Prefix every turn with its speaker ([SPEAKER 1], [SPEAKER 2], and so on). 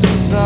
[SPEAKER 1] just say.